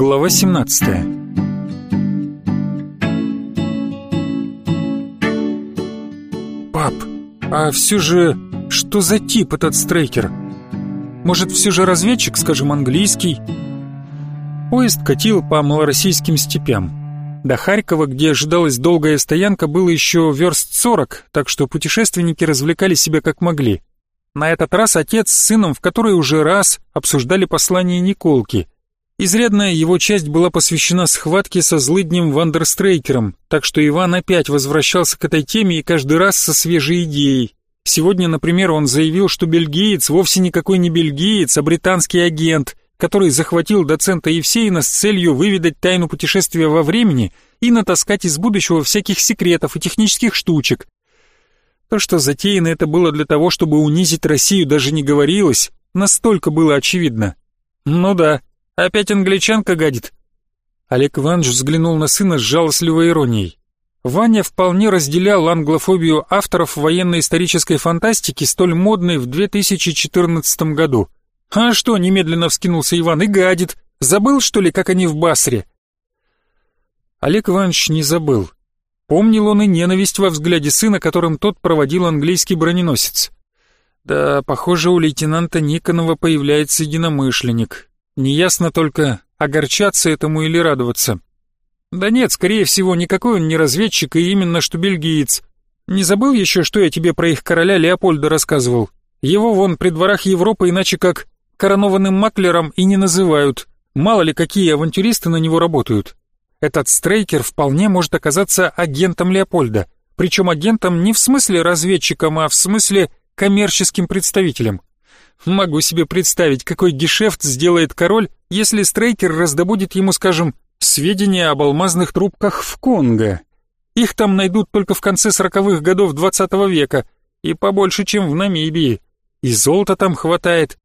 Глава 17 «Пап, а все же, что за тип этот стрейкер? Может, все же разведчик, скажем, английский?» Поезд катил по малороссийским степям. До Харькова, где ожидалась долгая стоянка, было еще верст сорок, так что путешественники развлекали себя как могли. На этот раз отец с сыном в который уже раз обсуждали послание Николки – Изрядная его часть была посвящена схватке со злыднем Вандерстрейкером, так что Иван опять возвращался к этой теме и каждый раз со свежей идеей. Сегодня, например, он заявил, что бельгиец вовсе никакой не бельгиец, а британский агент, который захватил доцента Евсеина с целью выведать тайну путешествия во времени и натаскать из будущего всяких секретов и технических штучек. То, что затеяно это было для того, чтобы унизить Россию, даже не говорилось, настолько было очевидно. Ну да, Опять англичанка гадит». Олег Иванович взглянул на сына с жалостливой иронией. Ваня вполне разделял англофобию авторов военно-исторической фантастики, столь модной в 2014 году. «А что?» — немедленно вскинулся Иван и гадит. «Забыл, что ли, как они в Басре?» Олег Иванович не забыл. Помнил он и ненависть во взгляде сына, которым тот проводил английский броненосец. «Да, похоже, у лейтенанта Никонова появляется единомышленник. Неясно только, огорчаться этому или радоваться. Да нет, скорее всего, никакой он не разведчик и именно что бельгиец. Не забыл еще, что я тебе про их короля Леопольда рассказывал? Его вон при дворах Европы иначе как коронованным маклером и не называют. Мало ли какие авантюристы на него работают. Этот стрейкер вполне может оказаться агентом Леопольда. Причем агентом не в смысле разведчиком, а в смысле коммерческим представителем. Могу себе представить, какой гешефт сделает король, если Стрейкер раздобудет ему, скажем, сведения об алмазных трубках в Конго. Их там найдут только в конце сороковых годов двадцатого века, и побольше, чем в Намибии. И золота там хватает.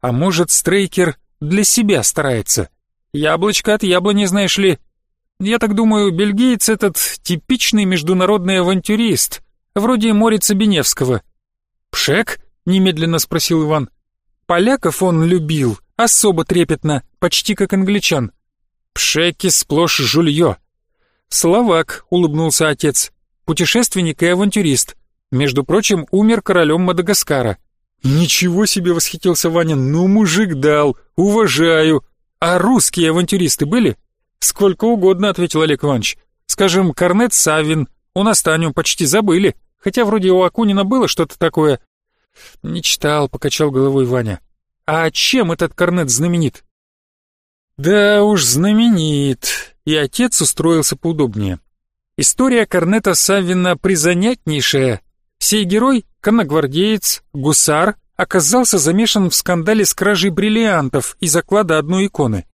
А может, Стрейкер для себя старается? Яблочко от яблони, знаешь ли. Я так думаю, бельгиец этот типичный международный авантюрист, вроде Морица Беневского. Пшек? немедленно спросил Иван. Поляков он любил, особо трепетно, почти как англичан. Пшеки сплошь жулье. Словак, улыбнулся отец, путешественник и авантюрист. Между прочим, умер королем Мадагаскара. Ничего себе, восхитился Ваня, ну мужик дал, уважаю. А русские авантюристы были? Сколько угодно, ответил Олег Иванович. Скажем, Корнет Савин, у нас Таню почти забыли, хотя вроде у Акунина было что-то такое, «Не читал», — покачал головой Ваня. «А чем этот корнет знаменит?» «Да уж знаменит», — и отец устроился поудобнее. История Корнета Савина призанятнейшая. Сей герой, конногвардеец, гусар, оказался замешан в скандале с кражей бриллиантов и заклада одной иконы.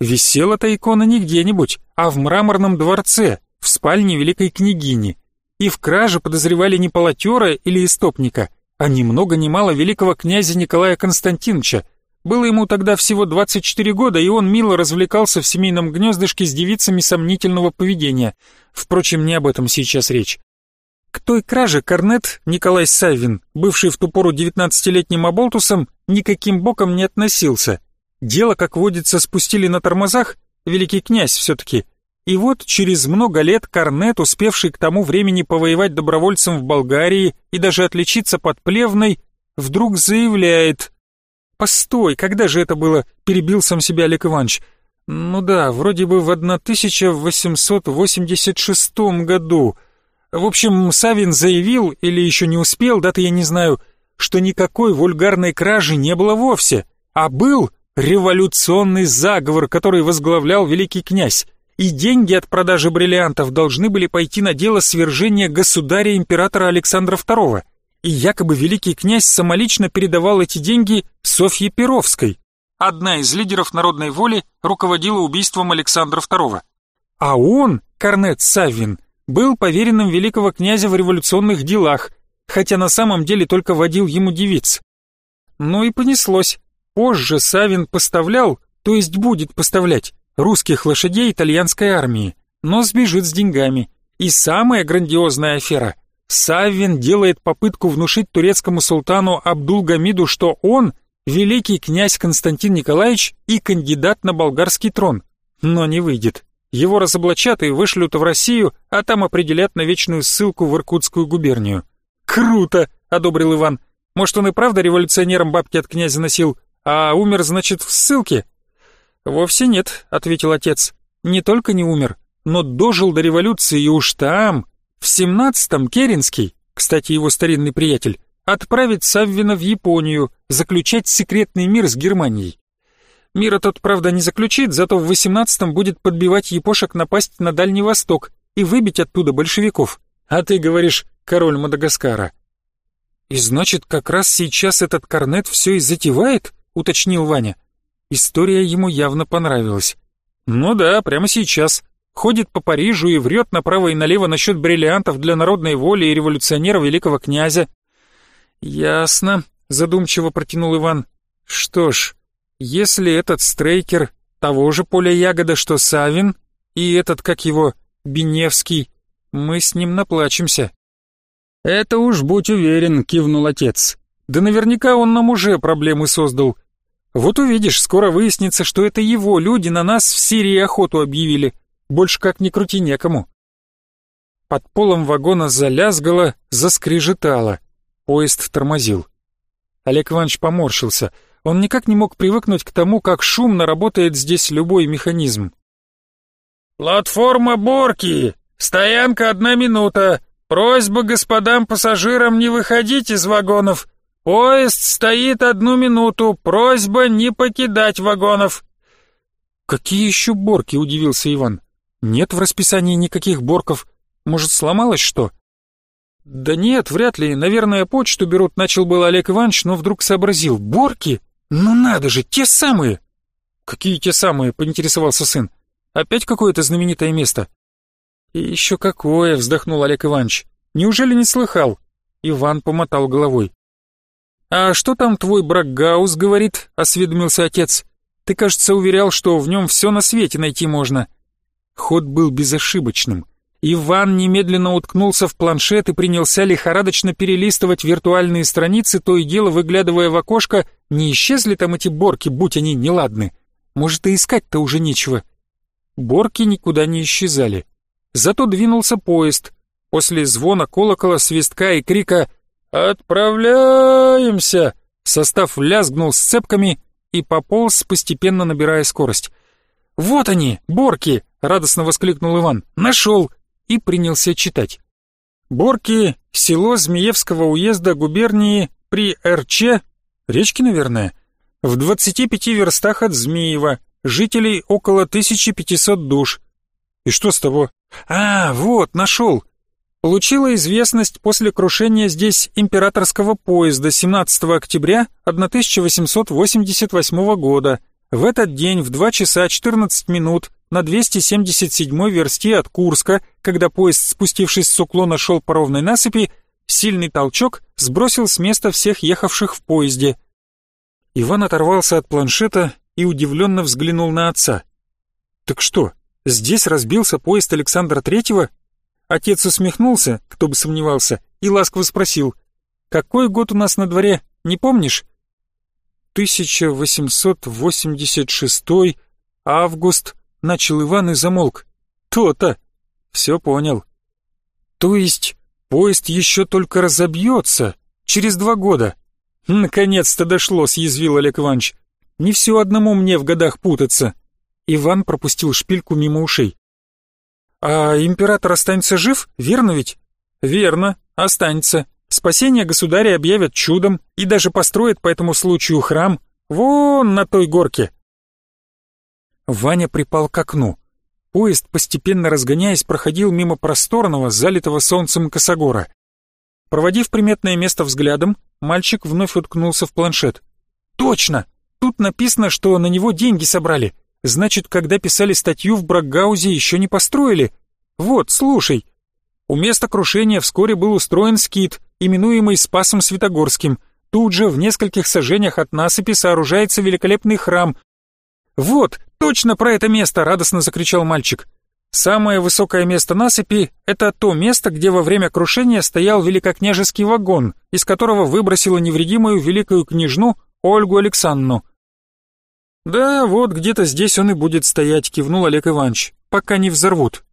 Висела эта икона не где-нибудь, а в мраморном дворце, в спальне великой княгини. И в краже подозревали не полотера или истопника, а ни много ни мало великого князя Николая Константиновича. Было ему тогда всего 24 года, и он мило развлекался в семейном гнездышке с девицами сомнительного поведения. Впрочем, не об этом сейчас речь. К той краже корнет Николай Савин, бывший в ту пору 19-летним оболтусом, никаким боком не относился. Дело, как водится, спустили на тормозах, великий князь все-таки – и вот через много лет Корнет, успевший к тому времени повоевать добровольцем в Болгарии и даже отличиться под Плевной, вдруг заявляет «Постой, когда же это было?» – перебил сам себя Олег Иванович. «Ну да, вроде бы в 1886 году. В общем, Савин заявил, или еще не успел, даты я не знаю, что никакой вульгарной кражи не было вовсе, а был революционный заговор, который возглавлял великий князь и деньги от продажи бриллиантов должны были пойти на дело свержения государя-императора Александра II, и якобы великий князь самолично передавал эти деньги Софье Перовской. Одна из лидеров народной воли руководила убийством Александра II. А он, Корнет Савин, был поверенным великого князя в революционных делах, хотя на самом деле только водил ему девиц. Ну и понеслось. Позже Савин поставлял, то есть будет поставлять, русских лошадей итальянской армии, но сбежит с деньгами. И самая грандиозная афера. Саввин делает попытку внушить турецкому султану Абдулгамиду, что он – великий князь Константин Николаевич и кандидат на болгарский трон. Но не выйдет. Его разоблачат и вышлют в Россию, а там определят на вечную ссылку в Иркутскую губернию. «Круто!» – одобрил Иван. «Может, он и правда революционером бабки от князя носил, а умер, значит, в ссылке?» «Вовсе нет», — ответил отец. «Не только не умер, но дожил до революции и уж там, в семнадцатом Керенский, кстати, его старинный приятель, отправит Саввина в Японию заключать секретный мир с Германией. Мир этот, правда, не заключит, зато в восемнадцатом будет подбивать япошек напасть на Дальний Восток и выбить оттуда большевиков. А ты говоришь «король Мадагаскара». «И значит, как раз сейчас этот корнет все и затевает?» — уточнил Ваня. История ему явно понравилась. Ну да, прямо сейчас. Ходит по Парижу и врет направо и налево насчет бриллиантов для народной воли и революционера великого князя. Ясно, задумчиво протянул Иван. Что ж, если этот Стрейкер того же поля ягода, что Савин, и этот, как его, Беневский, мы с ним наплачемся. «Это уж будь уверен», — кивнул отец. «Да наверняка он нам уже проблемы создал. Вот увидишь, скоро выяснится, что это его люди на нас в Сирии охоту объявили. Больше как ни крути некому. Под полом вагона залязгало, заскрежетало. Поезд тормозил. Олег Иванович поморщился. Он никак не мог привыкнуть к тому, как шумно работает здесь любой механизм. «Платформа Борки! Стоянка одна минута! Просьба господам пассажирам не выходить из вагонов!» «Поезд стоит одну минуту. Просьба не покидать вагонов». «Какие еще борки?» — удивился Иван. «Нет в расписании никаких борков. Может, сломалось что?» «Да нет, вряд ли. Наверное, почту берут», — начал был Олег Иванович, но вдруг сообразил. «Борки? Ну надо же, те самые!» «Какие те самые?» — поинтересовался сын. «Опять какое-то знаменитое место?» «И еще какое!» — вздохнул Олег Иванович. «Неужели не слыхал?» Иван помотал головой. «А что там твой брак Гаус говорит?» — осведомился отец. «Ты, кажется, уверял, что в нем все на свете найти можно». Ход был безошибочным. Иван немедленно уткнулся в планшет и принялся лихорадочно перелистывать виртуальные страницы, то и дело выглядывая в окошко, не исчезли там эти борки, будь они неладны. Может, и искать-то уже нечего. Борки никуда не исчезали. Зато двинулся поезд. После звона колокола, свистка и крика «Отправляемся!» Состав лязгнул с цепками и пополз, постепенно набирая скорость. «Вот они, борки!» — радостно воскликнул Иван. «Нашел!» и принялся читать. «Борки, село Змеевского уезда губернии при РЧ, речки, наверное, в 25 верстах от Змеева, жителей около 1500 душ. И что с того? А, вот, нашел! получила известность после крушения здесь императорского поезда 17 октября 1888 года. В этот день в 2 часа 14 минут на 277 версте от Курска, когда поезд, спустившись с уклона, шел по ровной насыпи, сильный толчок сбросил с места всех ехавших в поезде. Иван оторвался от планшета и удивленно взглянул на отца. «Так что, здесь разбился поезд Александра Третьего Отец усмехнулся, кто бы сомневался, и ласково спросил, «Какой год у нас на дворе, не помнишь?» «1886 август», — начал Иван и замолк. «То-то!» «Все понял». «То есть поезд еще только разобьется? Через два года?» «Наконец-то дошло», — съязвил Олег Иванович. «Не все одному мне в годах путаться». Иван пропустил шпильку мимо ушей. А император останется жив, верно ведь? Верно, останется. Спасение государя объявят чудом и даже построят по этому случаю храм вон на той горке. Ваня припал к окну. Поезд, постепенно разгоняясь, проходил мимо просторного, залитого солнцем косогора. Проводив приметное место взглядом, мальчик вновь уткнулся в планшет. «Точно! Тут написано, что на него деньги собрали. Значит, когда писали статью в Бракгаузе, еще не построили. Вот, слушай. У места крушения вскоре был устроен скит, именуемый Спасом Святогорским. Тут же, в нескольких сажениях от насыпи, сооружается великолепный храм. «Вот, точно про это место!» — радостно закричал мальчик. Самое высокое место насыпи — это то место, где во время крушения стоял великокняжеский вагон, из которого выбросила невредимую великую княжну Ольгу Александру. «Да, вот где-то здесь он и будет стоять», — кивнул Олег Иванович, — «пока не взорвут».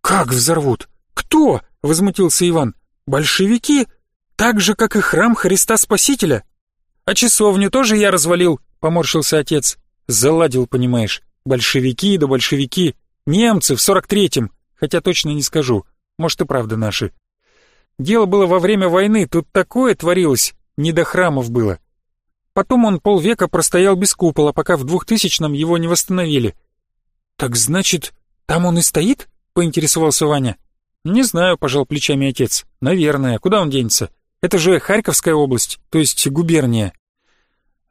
«Как взорвут? Кто?» — возмутился Иван. «Большевики? Так же, как и храм Христа Спасителя?» «А часовню тоже я развалил», — поморщился отец. «Заладил, понимаешь. Большевики да большевики. Немцы в сорок третьем. Хотя точно не скажу. Может и правда наши. Дело было во время войны. Тут такое творилось. Не до храмов было. Потом он полвека простоял без купола, пока в 2000-м его не восстановили. «Так значит, там он и стоит?» — поинтересовался Ваня. «Не знаю», — пожал плечами отец. «Наверное. Куда он денется? Это же Харьковская область, то есть губерния».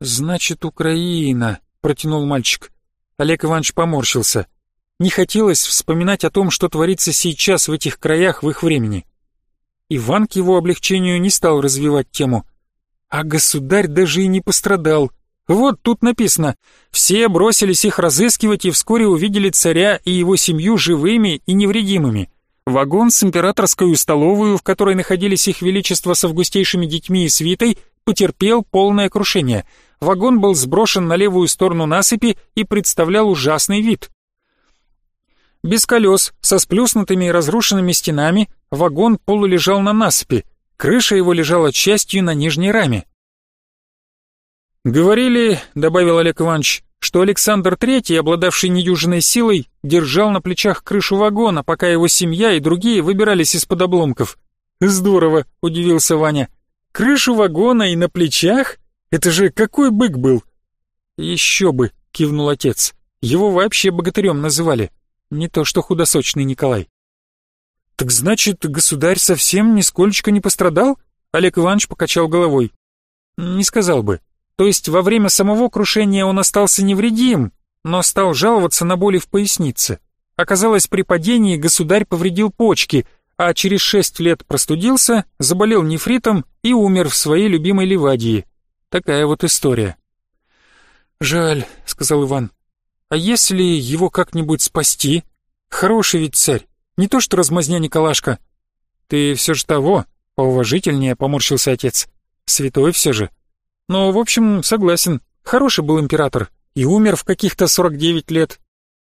«Значит, Украина», — протянул мальчик. Олег Иванович поморщился. Не хотелось вспоминать о том, что творится сейчас в этих краях в их времени. Иван к его облегчению не стал развивать тему — а государь даже и не пострадал. Вот тут написано «Все бросились их разыскивать и вскоре увидели царя и его семью живыми и невредимыми». Вагон с императорской столовую, в которой находились их величество с августейшими детьми и свитой, потерпел полное крушение. Вагон был сброшен на левую сторону насыпи и представлял ужасный вид. Без колес, со сплюснутыми и разрушенными стенами, вагон полулежал на насыпи, Крыша его лежала частью на нижней раме. «Говорили, — добавил Олег Иванович, — что Александр III, обладавший недюжиной силой, держал на плечах крышу вагона, пока его семья и другие выбирались из-под обломков. «Здорово!» — удивился Ваня. «Крышу вагона и на плечах? Это же какой бык был!» «Еще бы!» — кивнул отец. «Его вообще богатырем называли. Не то что худосочный Николай». «Так значит, государь совсем нисколько не пострадал?» Олег Иванович покачал головой. «Не сказал бы. То есть во время самого крушения он остался невредим, но стал жаловаться на боли в пояснице. Оказалось, при падении государь повредил почки, а через шесть лет простудился, заболел нефритом и умер в своей любимой Ливадии. Такая вот история». «Жаль», — сказал Иван. «А если его как-нибудь спасти? Хороший ведь царь. Не то что размазня Николашка. Ты все же того, поуважительнее, поморщился отец. Святой все же. Но, в общем, согласен, хороший был император и умер в каких-то 49 лет.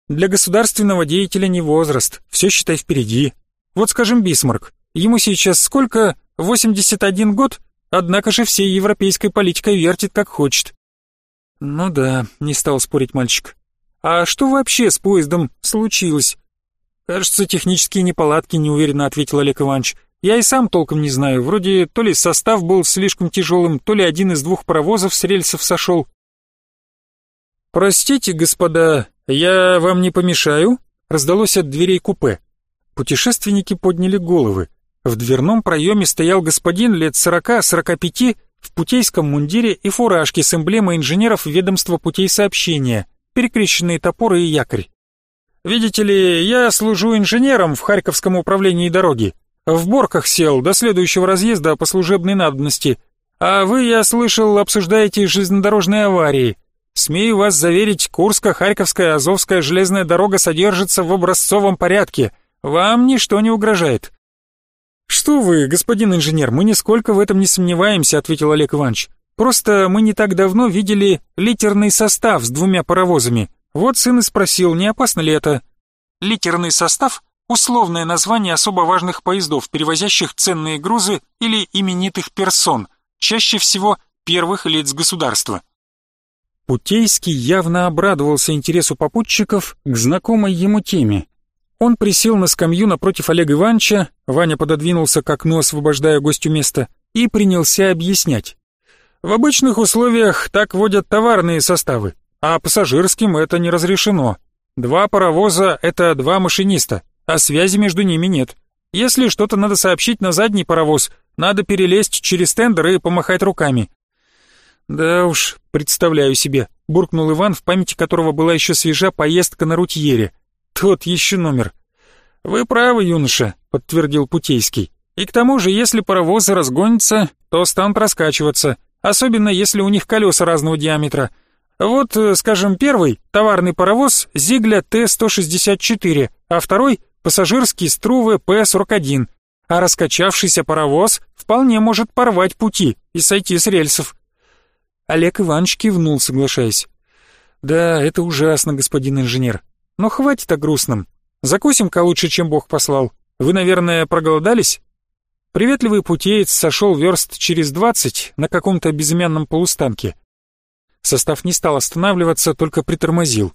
Для государственного деятеля не возраст, все считай впереди. Вот скажем Бисмарк, ему сейчас сколько? 81 год? Однако же всей европейской политикой вертит как хочет. Ну да, не стал спорить мальчик. А что вообще с поездом случилось? «Кажется, технические неполадки», — неуверенно ответил Олег Иванович. «Я и сам толком не знаю. Вроде то ли состав был слишком тяжелым, то ли один из двух паровозов с рельсов сошел». «Простите, господа, я вам не помешаю?» — раздалось от дверей купе. Путешественники подняли головы. В дверном проеме стоял господин лет сорока-сорока пяти в путейском мундире и фуражке с эмблемой инженеров ведомства путей сообщения, перекрещенные топоры и якорь. Видите ли, я служу инженером в Харьковском управлении дороги. В Борках сел до следующего разъезда по служебной надобности. А вы, я слышал, обсуждаете железнодорожные аварии. Смею вас заверить, Курско-Харьковская Азовская железная дорога содержится в образцовом порядке. Вам ничто не угрожает. Что вы, господин инженер, мы нисколько в этом не сомневаемся, ответил Олег Иванович. Просто мы не так давно видели литерный состав с двумя паровозами. Вот сын и спросил, не опасно ли это. Литерный состав – условное название особо важных поездов, перевозящих ценные грузы или именитых персон, чаще всего первых лиц государства. Путейский явно обрадовался интересу попутчиков к знакомой ему теме. Он присел на скамью напротив Олега Ивановича, Ваня пододвинулся к окну, освобождая гостю место, и принялся объяснять. В обычных условиях так водят товарные составы а пассажирским это не разрешено. Два паровоза — это два машиниста, а связи между ними нет. Если что-то надо сообщить на задний паровоз, надо перелезть через тендер и помахать руками. Да уж, представляю себе, буркнул Иван, в памяти которого была еще свежа поездка на рутьере. Тот еще номер. Вы правы, юноша, подтвердил Путейский. И к тому же, если паровозы разгонятся, то станут раскачиваться, особенно если у них колеса разного диаметра — вот, э, скажем, первый — товарный паровоз Зигля Т-164, а второй — пассажирский Струве П-41. А раскачавшийся паровоз вполне может порвать пути и сойти с рельсов. Олег Иванович кивнул, соглашаясь. «Да, это ужасно, господин инженер. Но хватит о грустном. Закусим-ка лучше, чем Бог послал. Вы, наверное, проголодались?» Приветливый путеец сошел верст через двадцать на каком-то безымянном полустанке — Состав не стал останавливаться, только притормозил.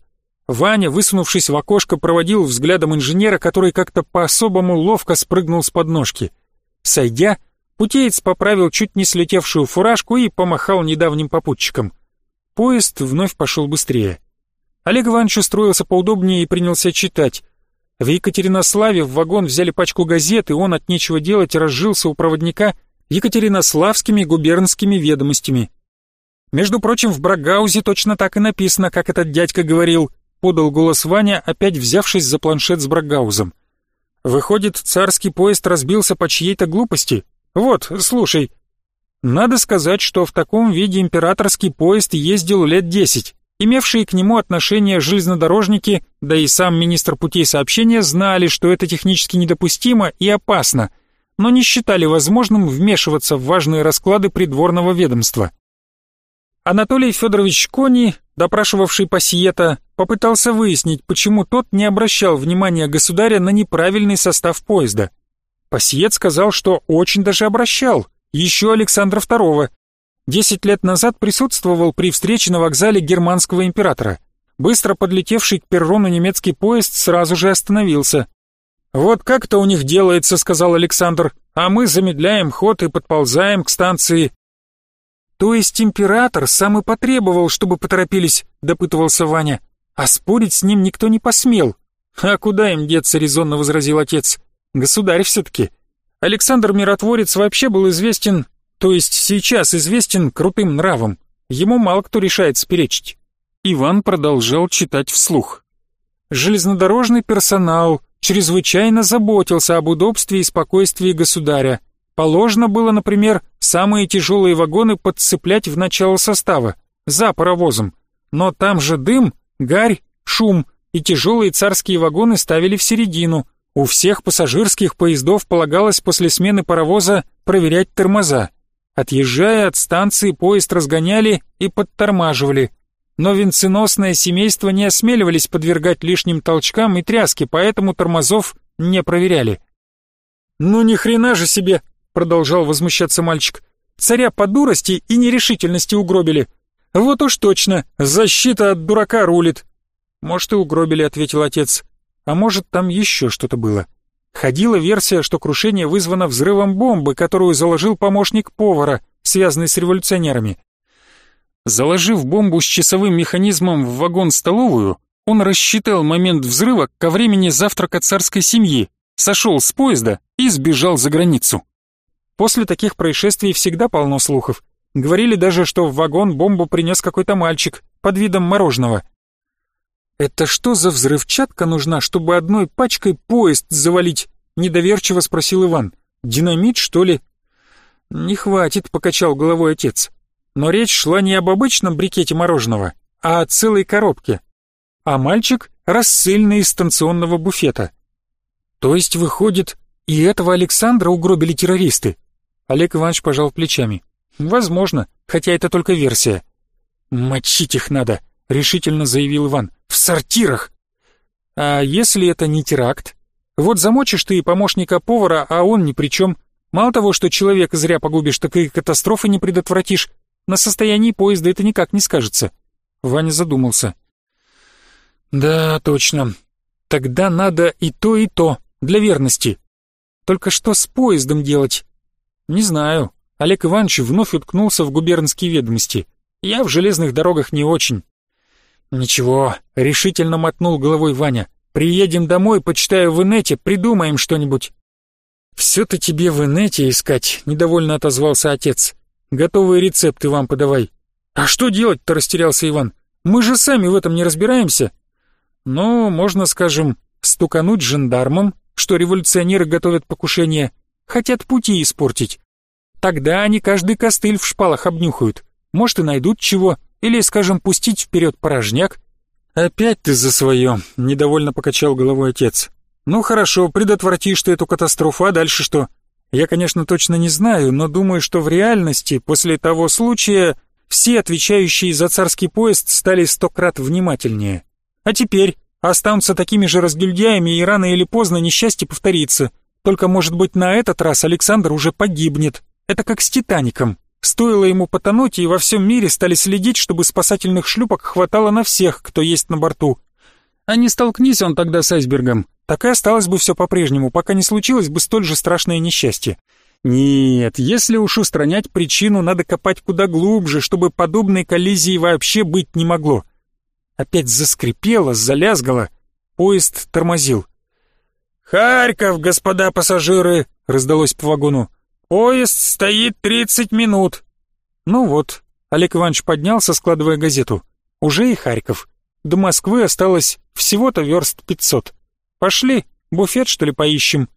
Ваня, высунувшись в окошко, проводил взглядом инженера, который как-то по-особому ловко спрыгнул с подножки. Сойдя, путеец поправил чуть не слетевшую фуражку и помахал недавним попутчикам. Поезд вновь пошел быстрее. Олег Иванович устроился поудобнее и принялся читать. В Екатеринославе в вагон взяли пачку газет, и он от нечего делать разжился у проводника Екатеринославскими губернскими ведомостями. Между прочим, в Брагаузе точно так и написано, как этот дядька говорил, подал голос Ваня, опять взявшись за планшет с Брагаузом. Выходит, царский поезд разбился по чьей-то глупости. Вот, слушай. Надо сказать, что в таком виде императорский поезд ездил лет десять. Имевшие к нему отношение железнодорожники, да и сам министр путей сообщения знали, что это технически недопустимо и опасно, но не считали возможным вмешиваться в важные расклады придворного ведомства. Анатолий Федорович Кони, допрашивавший Пассиета, попытался выяснить, почему тот не обращал внимания государя на неправильный состав поезда. Пассиет сказал, что очень даже обращал, еще Александра II. Десять лет назад присутствовал при встрече на вокзале германского императора. Быстро подлетевший к перрону немецкий поезд сразу же остановился. «Вот как-то у них делается», — сказал Александр, «а мы замедляем ход и подползаем к станции. «То есть император сам и потребовал, чтобы поторопились», — допытывался Ваня. «А спорить с ним никто не посмел». «А куда им деться?» — резонно возразил отец. «Государь все-таки». Александр Миротворец вообще был известен, то есть сейчас известен крутым нравом. Ему мало кто решает сперечить. Иван продолжал читать вслух. «Железнодорожный персонал чрезвычайно заботился об удобстве и спокойствии государя. Положено было, например, самые тяжелые вагоны подцеплять в начало состава, за паровозом. Но там же дым, гарь, шум, и тяжелые царские вагоны ставили в середину. У всех пассажирских поездов полагалось после смены паровоза проверять тормоза. Отъезжая от станции, поезд разгоняли и подтормаживали. Но венценосное семейство не осмеливались подвергать лишним толчкам и тряске, поэтому тормозов не проверяли. «Ну ни хрена же себе!» продолжал возмущаться мальчик. Царя по дурости и нерешительности угробили. Вот уж точно, защита от дурака рулит. Может, и угробили, ответил отец. А может, там еще что-то было. Ходила версия, что крушение вызвано взрывом бомбы, которую заложил помощник повара, связанный с революционерами. Заложив бомбу с часовым механизмом в вагон-столовую, он рассчитал момент взрыва ко времени завтрака царской семьи, сошел с поезда и сбежал за границу. После таких происшествий всегда полно слухов. Говорили даже, что в вагон бомбу принес какой-то мальчик под видом мороженого. «Это что за взрывчатка нужна, чтобы одной пачкой поезд завалить?» — недоверчиво спросил Иван. «Динамит, что ли?» «Не хватит», — покачал головой отец. Но речь шла не об обычном брикете мороженого, а о целой коробке. А мальчик — рассыльный из станционного буфета. То есть, выходит, и этого Александра угробили террористы? Олег Иванович пожал плечами. «Возможно, хотя это только версия». «Мочить их надо», — решительно заявил Иван. «В сортирах!» «А если это не теракт? Вот замочишь ты помощника повара, а он ни при чем. Мало того, что человека зря погубишь, так и катастрофы не предотвратишь. На состоянии поезда это никак не скажется». Ваня задумался. «Да, точно. Тогда надо и то, и то, для верности. Только что с поездом делать? «Не знаю». Олег Иванович вновь уткнулся в губернские ведомости. «Я в железных дорогах не очень». «Ничего», — решительно мотнул головой Ваня. «Приедем домой, почитаю в инете, придумаем что-нибудь». «Все-то тебе в инете искать», — недовольно отозвался отец. «Готовые рецепты вам подавай». «А что делать-то?» — растерялся Иван. «Мы же сами в этом не разбираемся». «Ну, можно, скажем, стукануть жандармам, что революционеры готовят покушение, хотят пути испортить. Тогда они каждый костыль в шпалах обнюхают. Может и найдут чего, или, скажем, пустить вперед порожняк. «Опять ты за свое», — недовольно покачал головой отец. «Ну хорошо, предотвратишь ты эту катастрофу, а дальше что? Я, конечно, точно не знаю, но думаю, что в реальности после того случая все отвечающие за царский поезд стали сто крат внимательнее. А теперь останутся такими же разгильдяями, и рано или поздно несчастье повторится. Только, может быть, на этот раз Александр уже погибнет. Это как с «Титаником». Стоило ему потонуть, и во всем мире стали следить, чтобы спасательных шлюпок хватало на всех, кто есть на борту. А не столкнись он тогда с айсбергом, так и осталось бы все по-прежнему, пока не случилось бы столь же страшное несчастье. Нет, если уж устранять причину, надо копать куда глубже, чтобы подобной коллизии вообще быть не могло. Опять заскрипело, залязгало. Поезд тормозил. «Харьков, господа пассажиры!» — раздалось по вагону. «Поезд стоит тридцать минут!» Ну вот, Олег Иванович поднялся, складывая газету. Уже и Харьков. До Москвы осталось всего-то верст пятьсот. Пошли, буфет, что ли, поищем?»